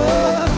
love.